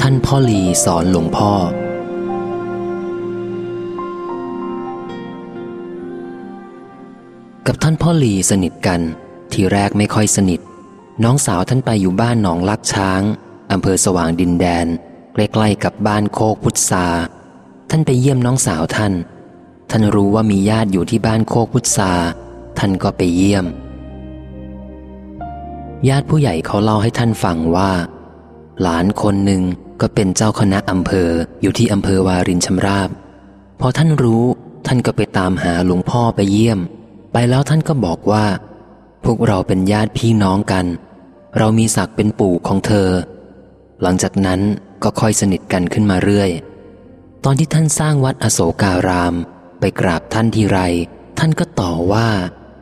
ท่านพ่อลีสอนหลวงพ่อ กับท่านพ่อลีสนิทกัน ทีแรกไม่ค่อยสนิท น้องสาวท่านไปอยู่บ้านหนองลักช้างอำเภอสว่างดินแดนใกล้ๆกับบ้านโคกพุทธาท่านไปเยี่ยมน้องสาวท่าน ท่านรู้ว่ามีญาติอยู่ที่บ้านโคกพุทธาท่านก็ไปเยี่ยม ญาติผู้ใหญ่เขาเล่าให้ท่านฟังว่า หลานคนหนึ่งก็เป็นเจ้าคณะอำเภออยู่ที่อำเภอวารินชำราบ พอท่านรู้ท่านก็ไปตามหาหลวงพ่อไปเยี่ยม ไปแล้วท่านก็บอกว่า พวกเราเป็นญาติพี่น้องกัน เรามีศักดิ์เป็นปู่ของเธอ หลังจากนั้นก็ค่อยสนิทกันขึ้นมาเรื่อย ตอนที่ท่านสร้างวัดอโศการาม ไปกราบท่านทีไร ท่านก็ต่อว่า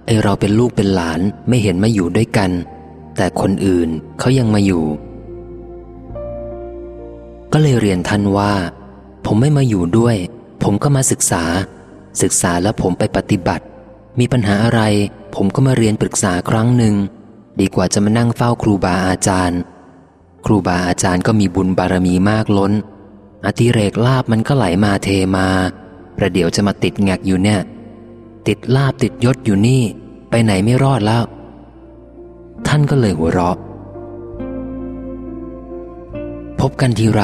ไอเราเป็นลูกเป็นหลานไม่เห็นมาอยู่ด้วยกัน แต่คนอื่นเขายังมาอยู่ ก็เลยเรียนท่านว่า ผมไม่มาอยู่ด้วย ผมก็มาศึกษา ศึกษาแล้วผมไปปฏิบัติ มีปัญหาอะไร ผมก็มาเรียนปรึกษาครั้งหนึ่ง ดีกว่าจะมานั่งเฝ้าครูบาอาจารย์ ครูบาอาจารย์ก็มีบุญบารมีมากล้น อติเรกลาบมันก็ไหลมาเทมา ประเดี๋ยวจะมาติดแงกอยู่เนี่ย ติดลาบติดยศอยู่นี่ ไปไหนไม่รอดแล้ว ท่านก็เลยหัวเราะ พบกันทีไร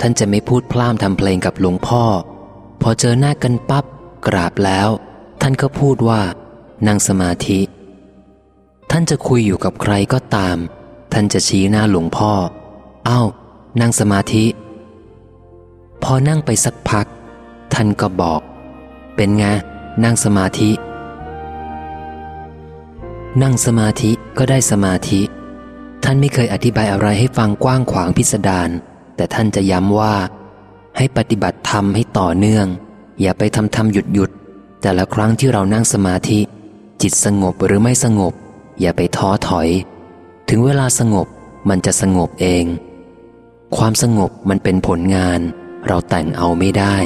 ท่านจะไม่พูดพล่ามทำเพลงกับหลวงพ่อ พอเจอหน้ากันปับ๊บกราบแล้ว ท่านก็พูดว่า นั่งสมาธิ ท่านจะคุยอยู่กับใครก็ตาม ท่านจะชี้หน้าหลวงพ่อ เอ้า นั่งสมาธิ พอนั่งไปสักพัก ท่านก็บอก เป็นไง นั่งสมาธิ นั่งสมาธิก็ได้สมาธิานไม่เคยอธิบายอะไรให้ฟังกว้างขวางพิสดารแต่ท่านจะย้ำว่า ให้ปฏิบัติธรรมให้ต่อเนื่อง อย่าไปทำทำหยุดหยุดแต่ละครั้งที่เรานั่งสมาธิ จิตสงบหรือไม่สงบ อย่าไปท้อถอย ถึงเวลาสงบมันจะสงบเอง ความสงบมันเป็นผลงาน เราแต่งเอาไม่ได้